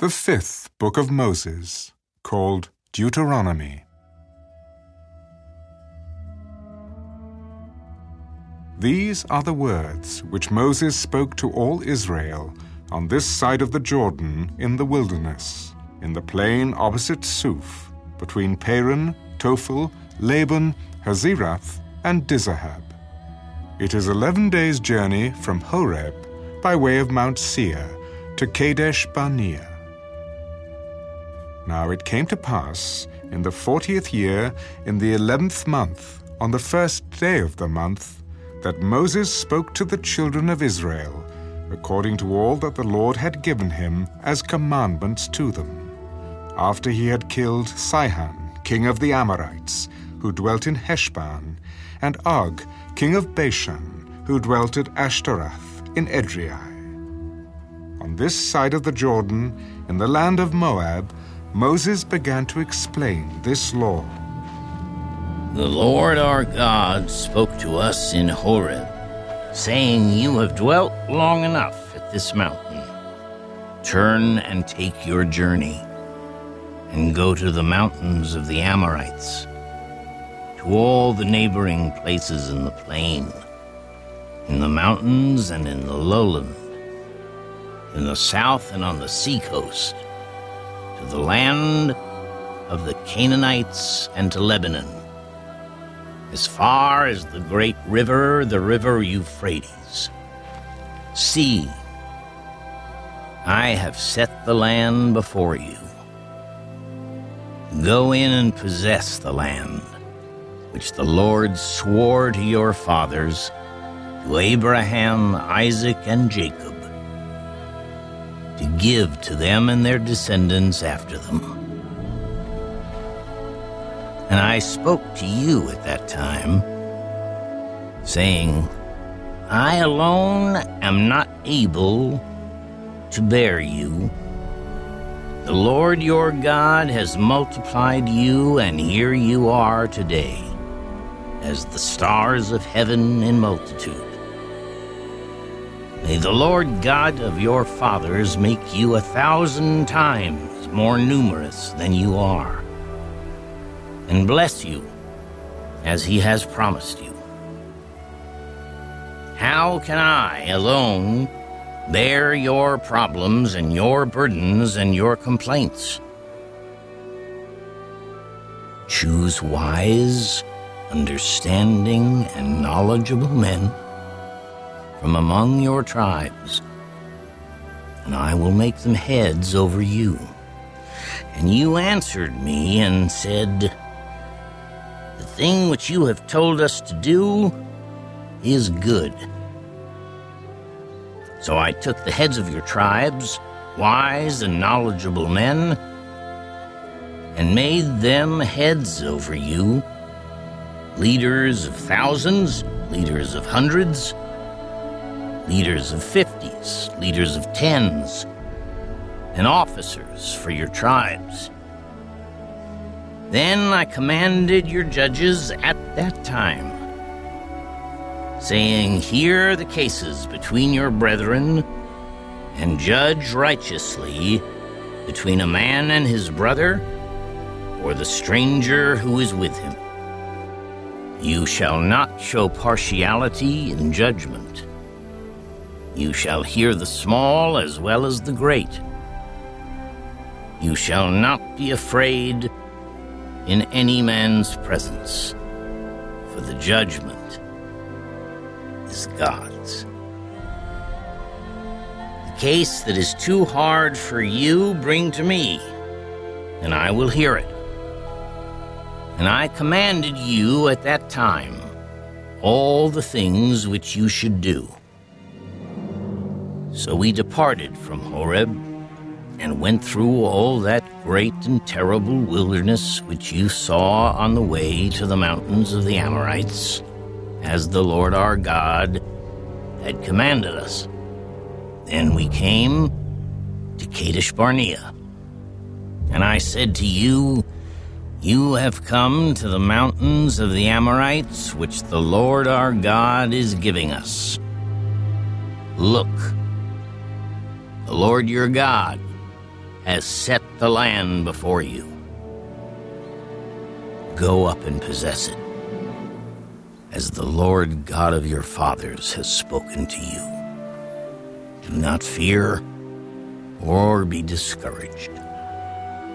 The fifth book of Moses, called Deuteronomy. These are the words which Moses spoke to all Israel on this side of the Jordan in the wilderness, in the plain opposite Suph, between Paran, Tophel, Laban, Hazeroth, and Dizahab. It is eleven days' journey from Horeb by way of Mount Seir to Kadesh Barnea. Now it came to pass in the fortieth year, in the eleventh month, on the first day of the month, that Moses spoke to the children of Israel, according to all that the Lord had given him as commandments to them, after he had killed Sihon, king of the Amorites, who dwelt in Heshbon, and Og, king of Bashan, who dwelt at Ashtaroth in Edrei. On this side of the Jordan, in the land of Moab, Moses began to explain this law. The Lord our God spoke to us in Horeb, saying, You have dwelt long enough at this mountain. Turn and take your journey, and go to the mountains of the Amorites, to all the neighboring places in the plain, in the mountains and in the lowland, in the south and on the seacoast, to the land of the Canaanites and to Lebanon as far as the great river, the river Euphrates. See, I have set the land before you. Go in and possess the land, which the Lord swore to your fathers, to Abraham, Isaac, and Jacob, to give to them and their descendants after them. And I spoke to you at that time, saying, I alone am not able to bear you. The Lord your God has multiplied you, and here you are today, as the stars of heaven in multitude. May the Lord God of your fathers make you a thousand times more numerous than you are and bless you as he has promised you. How can I alone bear your problems and your burdens and your complaints? Choose wise, understanding, and knowledgeable men from among your tribes, and I will make them heads over you. And you answered me and said, The thing which you have told us to do is good. So I took the heads of your tribes, wise and knowledgeable men, and made them heads over you, leaders of thousands, leaders of hundreds, leaders of fifties, leaders of tens, and officers for your tribes. Then I commanded your judges at that time, saying, Hear the cases between your brethren, and judge righteously between a man and his brother, or the stranger who is with him. You shall not show partiality in judgment. You shall hear the small as well as the great. You shall not be afraid in any man's presence, for the judgment is God's. The case that is too hard for you, bring to me, and I will hear it. And I commanded you at that time all the things which you should do. So we departed from Horeb and went through all that great and terrible wilderness which you saw on the way to the mountains of the Amorites, as the Lord our God had commanded us. Then we came to Kadesh Barnea. And I said to you, You have come to the mountains of the Amorites, which the Lord our God is giving us. Look, the Lord your God has set the land before you. Go up and possess it, as the Lord God of your fathers has spoken to you. Do not fear or be discouraged.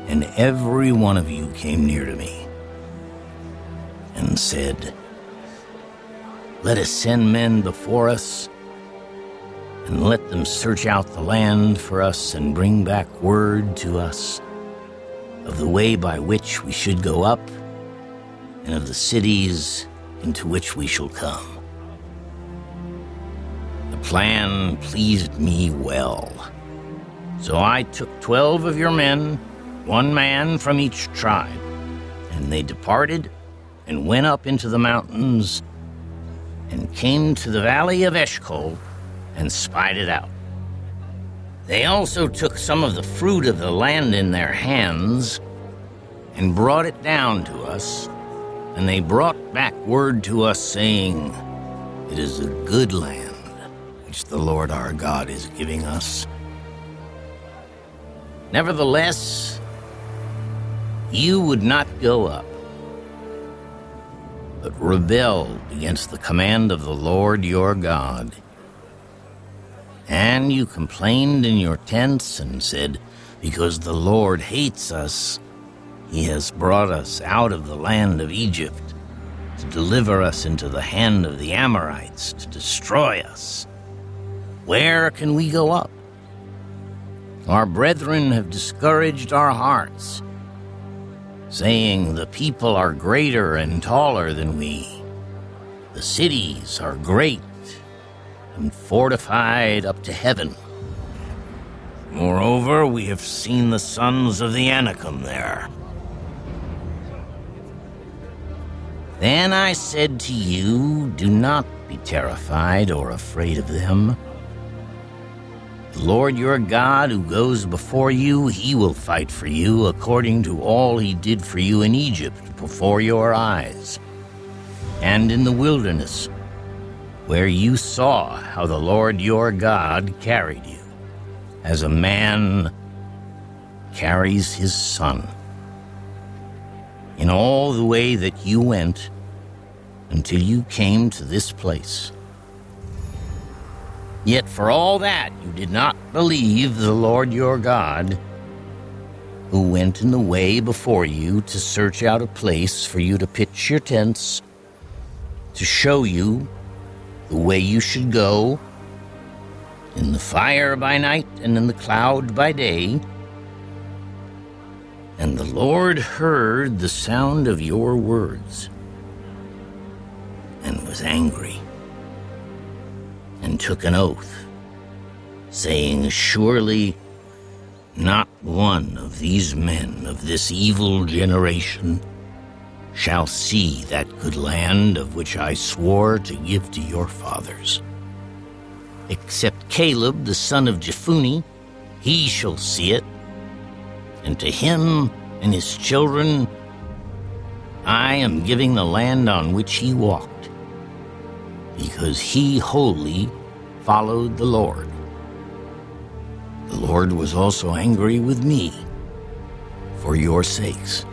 And every one of you came near to me and said, Let us send men before us and let them search out the land for us and bring back word to us of the way by which we should go up and of the cities into which we shall come. The plan pleased me well. So I took twelve of your men, one man from each tribe, and they departed and went up into the mountains and came to the valley of Eshcol and spied it out. They also took some of the fruit of the land in their hands and brought it down to us, and they brought back word to us, saying, It is a good land which the Lord our God is giving us. Nevertheless, you would not go up, but rebelled against the command of the Lord your God and you complained in your tents and said, Because the Lord hates us, he has brought us out of the land of Egypt to deliver us into the hand of the Amorites to destroy us. Where can we go up? Our brethren have discouraged our hearts, saying, The people are greater and taller than we. The cities are great and fortified up to heaven. Moreover, we have seen the sons of the Anakim there. Then I said to you, Do not be terrified or afraid of them. The Lord your God, who goes before you, he will fight for you according to all he did for you in Egypt before your eyes, and in the wilderness where you saw how the Lord your God carried you, as a man carries his son. In all the way that you went until you came to this place. Yet for all that you did not believe the Lord your God, who went in the way before you to search out a place for you to pitch your tents, to show you the way you should go, in the fire by night and in the cloud by day. And the Lord heard the sound of your words and was angry and took an oath, saying, Surely not one of these men of this evil generation shall see that good land of which I swore to give to your fathers. Except Caleb, the son of Jephunneh, he shall see it, and to him and his children I am giving the land on which he walked, because he wholly followed the Lord. The Lord was also angry with me for your sakes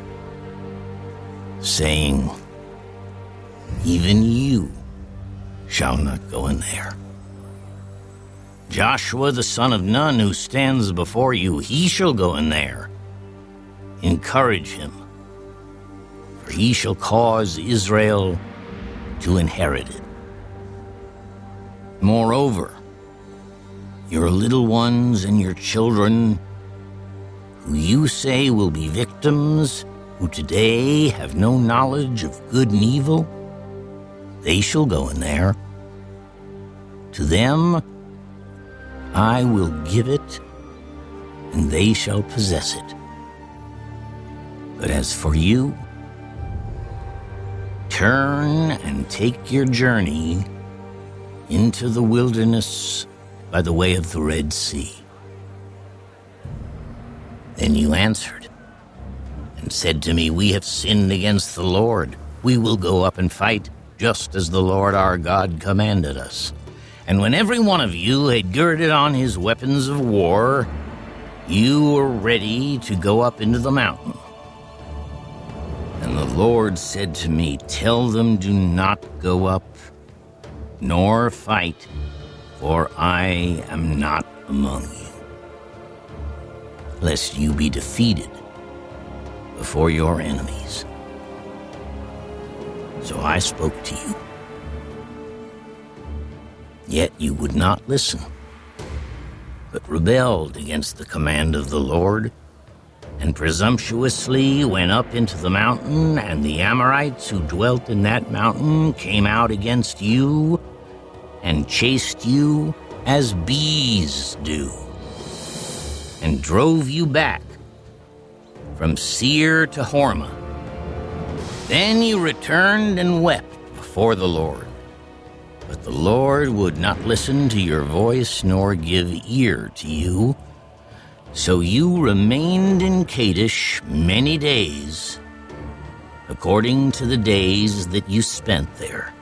saying, Even you shall not go in there. Joshua the son of Nun, who stands before you, he shall go in there. Encourage him, for he shall cause Israel to inherit it. Moreover, your little ones and your children, who you say will be victims who today have no knowledge of good and evil, they shall go in there. To them I will give it, and they shall possess it. But as for you, turn and take your journey into the wilderness by the way of the Red Sea. Then you answered, said to me, We have sinned against the Lord. We will go up and fight, just as the Lord our God commanded us. And when every one of you had girded on his weapons of war, you were ready to go up into the mountain. And the Lord said to me, Tell them, do not go up, nor fight, for I am not among you, lest you be defeated before your enemies. So I spoke to you. Yet you would not listen, but rebelled against the command of the Lord, and presumptuously went up into the mountain, and the Amorites who dwelt in that mountain came out against you and chased you as bees do, and drove you back from Seir to Hormah. Then you returned and wept before the Lord. But the Lord would not listen to your voice nor give ear to you. So you remained in Kadesh many days, according to the days that you spent there.